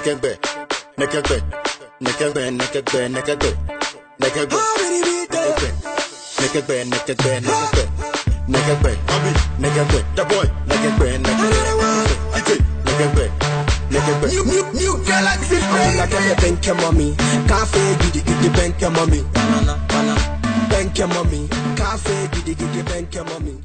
naked be, naked be, naked be, naked be, naked be, naked be. Naked be, naked be, naked be, naked be, naked be, the boy, naked be, naked be, naked be, naked be. New, new, new galaxy. I'm like I'm a bank your mommy, cafe, giddy, giddy, bank your mommy, bank your mommy, cafe, giddy, giddy, bank your mommy.